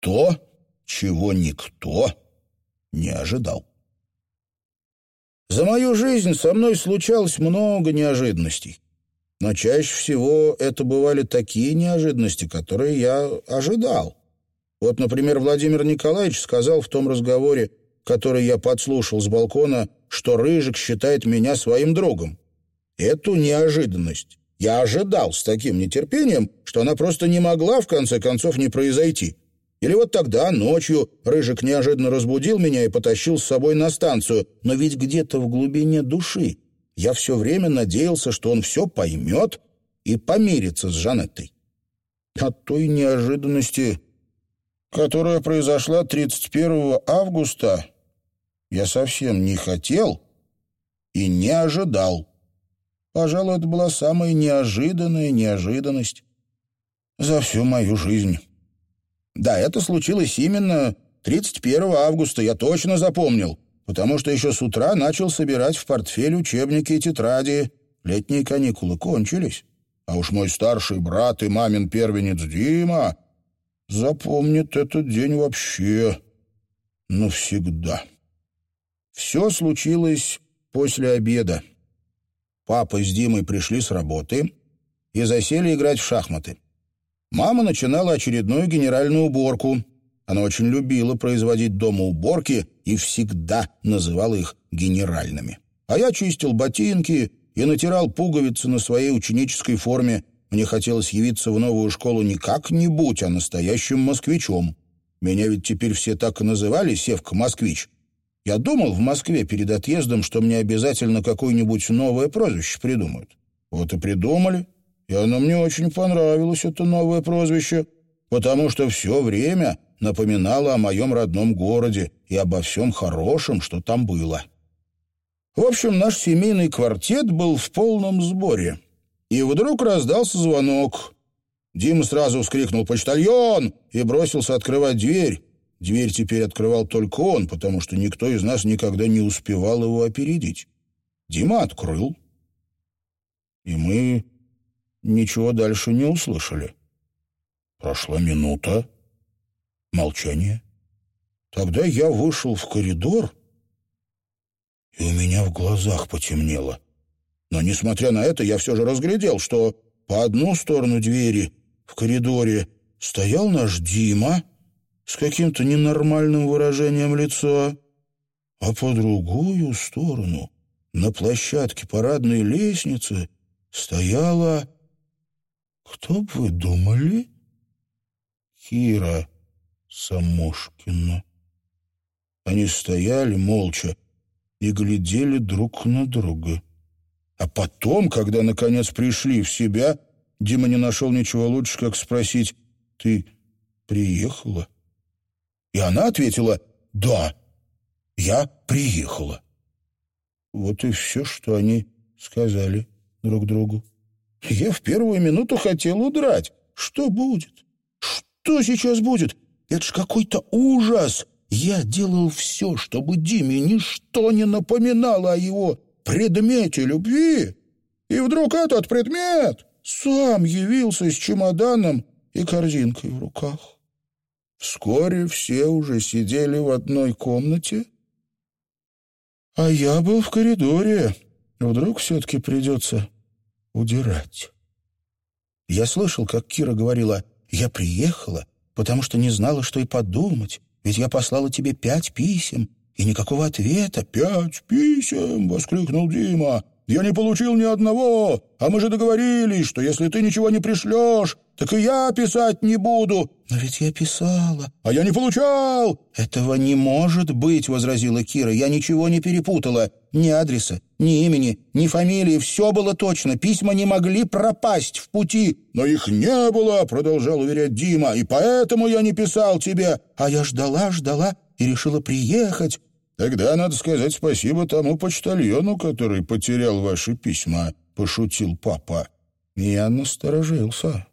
то, чего никто не ожидал. За мою жизнь со мной случалось много неожиданностей. Но чаще всего это бывали такие неожиданности, которые я ожидал. Вот, например, Владимир Николаевич сказал в том разговоре, который я подслушал с балкона, что Рыжик считает меня своим другом. Эту неожиданность я ожидал с таким нетерпением, что она просто не могла, в конце концов, не произойти. Или вот тогда, ночью, Рыжик неожиданно разбудил меня и потащил с собой на станцию, но ведь где-то в глубине души я все время надеялся, что он все поймет и помирится с Жанеттой. От той неожиданности, которая произошла 31 августа, я совсем не хотел и не ожидал. Пожалуй, это была самая неожиданная неожиданность за всю мою жизнь. Да, это случилось именно 31 августа, я точно запомнил, потому что еще с утра начал собирать в портфель учебники и тетради. Летние каникулы кончились. А уж мой старший брат и мамин первенец Дима запомнит этот день вообще навсегда. Все случилось после обеда. Папа с Димой пришли с работы и засели играть в шахматы. Мама начинала очередную генеральную уборку. Она очень любила производить дома уборки и всегда называла их генеральными. А я чистил ботинки и натирал пуговицы на своей ученической форме. Мне хотелось явиться в новую школу не как-нибудь, а настоящим москвичом. Меня ведь теперь все так и называли «Севка-москвич». Я думал в Москве перед отъездом, что мне обязательно какое-нибудь новое прозвище придумают. Вот и придумали, и оно мне очень понравилось, это новое прозвище, потому что все время напоминало о моем родном городе и обо всем хорошем, что там было. В общем, наш семейный квартет был в полном сборе. И вдруг раздался звонок. Дима сразу вскрикнул «Почтальон!» и бросился открывать дверь. Дверь теперь открывал только он, потому что никто из нас никогда не успевал его опередить. Дима открыл, и мы ничего дальше не услышали. Прошла минута, молчание. Тогда я вышел в коридор, и у меня в глазах потемнело. Но, несмотря на это, я все же разглядел, что по одну сторону двери в коридоре стоял наш Дима, с каким-то ненормальным выражением лица, а по другую сторону, на площадке парадной лестницы, стояла... Кто бы вы думали? Кира Самошкина. Они стояли молча и глядели друг на друга. А потом, когда наконец пришли в себя, Дима не нашел ничего лучше, как спросить «Ты приехала?» И она ответила «Да, я приехала». Вот и все, что они сказали друг другу. Я в первую минуту хотел удрать. Что будет? Что сейчас будет? Это ж какой-то ужас. Я делал все, чтобы Диме ничто не напоминало о его предмете любви. И вдруг этот предмет сам явился с чемоданом и корзинкой в руках. Вскоре все уже сидели в одной комнате, а я был в коридоре. Вдруг все-таки придется удирать. Я слышал, как Кира говорила, «Я приехала, потому что не знала, что и подумать, ведь я послала тебе пять писем, и никакого ответа». «Пять писем!» — воскликнул Дима. Я не получил ни одного, а мы же договорились, что если ты ничего не пришлешь, так и я писать не буду». «Но ведь я писала». «А я не получал». «Этого не может быть», — возразила Кира. «Я ничего не перепутала. Ни адреса, ни имени, ни фамилии. Все было точно. Письма не могли пропасть в пути». «Но их не было», — продолжал уверять Дима. «И поэтому я не писал тебе». «А я ждала, ждала и решила приехать. «Тогда надо сказать спасибо тому почтальону, который потерял ваши письма», — пошутил папа. Я насторожился.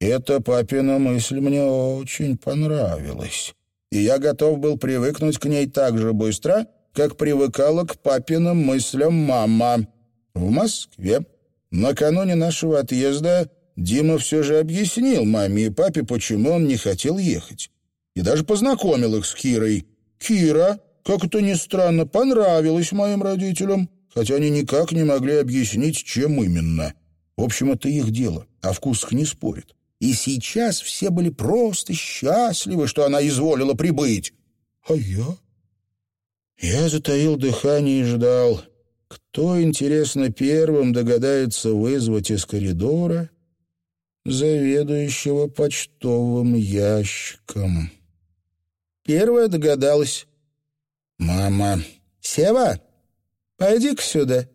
Эта папина мысль мне очень понравилась, и я готов был привыкнуть к ней так же быстро, как привыкала к папиным мыслям мама. В Москве накануне нашего отъезда Дима все же объяснил маме и папе, почему он не хотел ехать. и даже познакомил их с Кирой. Кира, как это ни странно, понравилась моим родителям, хотя они никак не могли объяснить, чем именно. В общем, это их дело, а вкус не спорит. И сейчас все были просто счастливы, что она изволила прибыть. А я? Я затаил дыхание и ждал. Кто, интересно, первым догадается вызвать из коридора заведующего почтовым ящиком? Первая догадалась. «Мама!» «Сева, пойди-ка сюда!»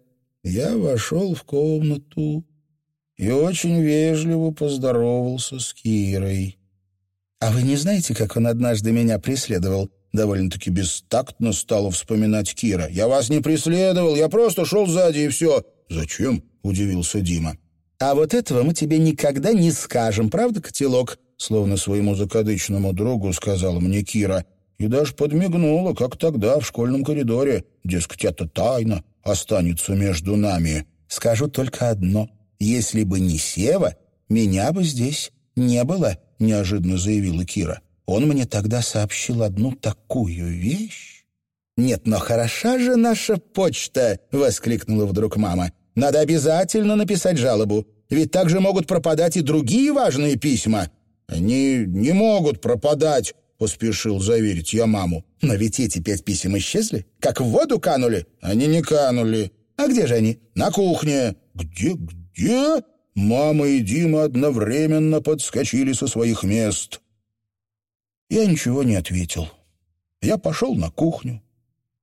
Я вошел в комнату и очень вежливо поздоровался с Кирой. «А вы не знаете, как он однажды меня преследовал?» Довольно-таки бестактно стала вспоминать Кира. «Я вас не преследовал, я просто шел сзади и все». «Зачем?» — удивился Дима. «А вот этого мы тебе никогда не скажем, правда, котелок?» Словно своему закадычному другу сказала мне Кира. И даже подмигнула, как тогда в школьном коридоре. Дескать, это тайна останется между нами. «Скажу только одно. Если бы не Сева, меня бы здесь не было», — неожиданно заявила Кира. Он мне тогда сообщил одну такую вещь. «Нет, но хороша же наша почта!» — воскликнула вдруг мама. «Надо обязательно написать жалобу, ведь также могут пропадать и другие важные письма». «Они не могут пропадать», — поспешил заверить я маму. «Но ведь эти пять писем исчезли, как в воду канули». «Они не канули». «А где же они?» «На кухне». «Где, где?» Мама и Дима одновременно подскочили со своих мест. Я ничего не ответил. Я пошел на кухню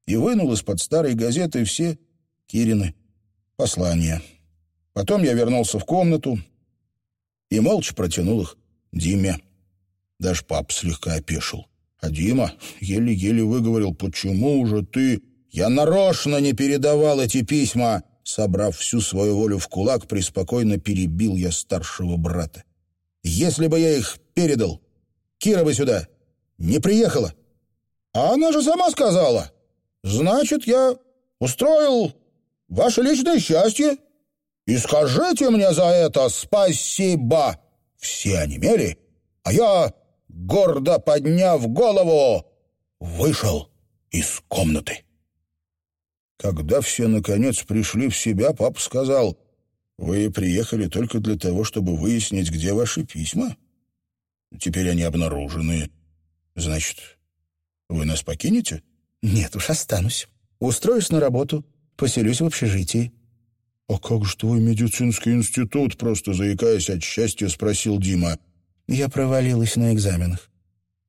и вынул из-под старой газеты все Кирины послания. Потом я вернулся в комнату и молча протянул их Диме. Даже пап слегка опешил. А Дима еле-еле выговорил, «Почему же ты...» «Я нарочно не передавал эти письма!» Собрав всю свою волю в кулак, преспокойно перебил я старшего брата. «Если бы я их передал, Кира бы сюда не приехала. А она же сама сказала. Значит, я устроил ваше личное счастье. И скажите мне за это спасибо. Все онемели, а я, гордо подняв голову, вышел из комнаты. Когда все, наконец, пришли в себя, папа сказал, «Вы приехали только для того, чтобы выяснить, где ваши письма. Теперь они обнаружены, «Значит, вы нас покинете?» «Нет уж, останусь. Устроюсь на работу, поселюсь в общежитии». «А как же твой медицинский институт?» Просто заикаясь от счастья, спросил Дима. «Я провалилась на экзаменах.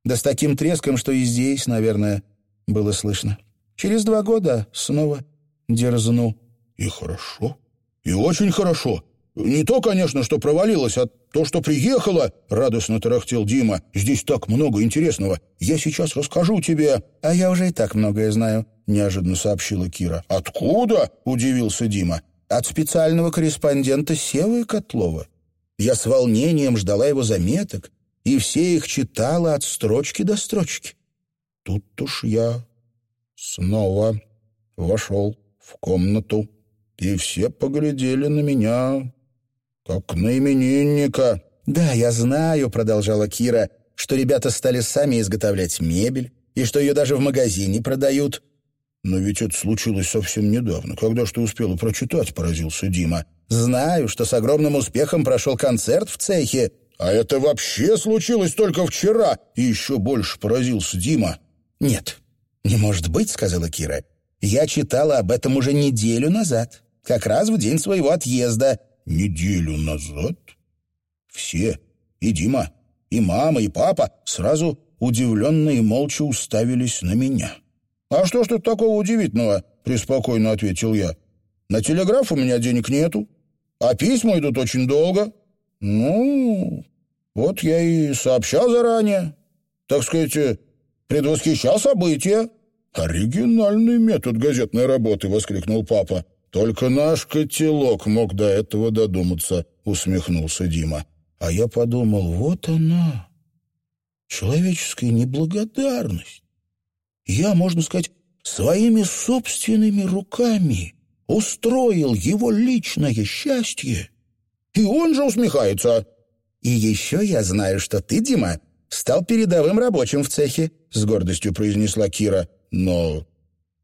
Да с таким треском, что и здесь, наверное, было слышно. Через два года снова дерзну». «И хорошо, и очень хорошо. Не то, конечно, что провалилось, а то, что приехала, — радостно тарахтел Дима. Здесь так много интересного. Я сейчас расскажу тебе. А я уже и так многое знаю, — неожиданно сообщила Кира. Откуда? — удивился Дима. От специального корреспондента Севы Котлова. Я с волнением ждала его заметок, и все их читала от строчки до строчки. Тут уж я снова вошел в комнату, и все поглядели на меня «Как на именинника». «Да, я знаю», — продолжала Кира, «что ребята стали сами изготовлять мебель и что ее даже в магазине продают». «Но ведь это случилось совсем недавно. Когда ж ты успела прочитать?» — поразился Дима. «Знаю, что с огромным успехом прошел концерт в цехе». «А это вообще случилось только вчера!» И еще больше поразился Дима. «Нет, не может быть», — сказала Кира. «Я читала об этом уже неделю назад, как раз в день своего отъезда неделю назад все, и Дима, и мама, и папа, сразу удивленно и молча уставились на меня. «А что ж тут такого удивительного?» — преспокойно ответил я. «На телеграф у меня денег нету, а письма идут очень долго. Ну, вот я и сообщал заранее. Так сказать, предвосхищал события». «Оригинальный метод газетной работы!» — воскликнул папа. «Только наш котелок мог до этого додуматься», — усмехнулся Дима. А я подумал, вот она, человеческая неблагодарность. Я, можно сказать, своими собственными руками устроил его личное счастье. И он же усмехается. И еще я знаю, что ты, Дима, стал передовым рабочим в цехе», — с гордостью произнесла Кира. «Но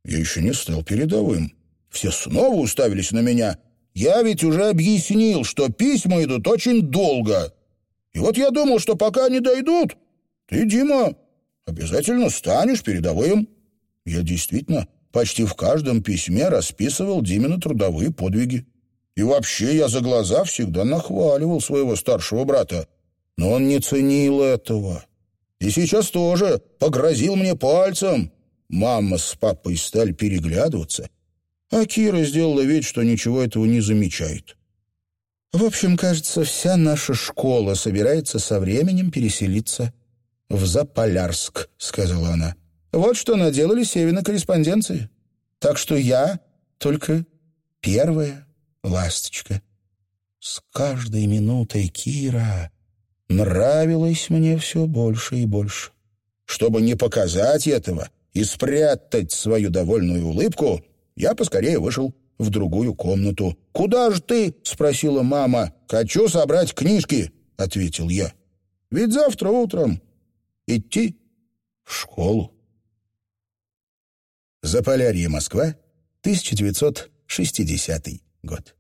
я еще не стал передовым. Все снова уставились на меня. Я ведь уже объяснил, что письма идут очень долго. И вот я думал, что пока они дойдут, ты, Дима, обязательно станешь передовым». Я действительно почти в каждом письме расписывал Димина трудовые подвиги. И вообще я за глаза всегда нахваливал своего старшего брата. Но он не ценил этого. И сейчас тоже погрозил мне пальцем. Мама с папой стали переглядываться, а Кира сделала вид, что ничего этого не замечает. В общем, кажется, вся наша школа собирается со временем переселиться в Заполярск, сказала она. Вот что наделали Севина корреспонденции. Так что я только первая ласточка. С каждой минутой Кира нравилась мне все больше и больше. Чтобы не показать этого и спрятать свою довольную улыбку, я поскорее вышел в другую комнату. «Куда же ты?» — спросила мама. «Хочу собрать книжки», — ответил я. «Ведь завтра утром идти в школу». Заполярье, Москва, 1960 год.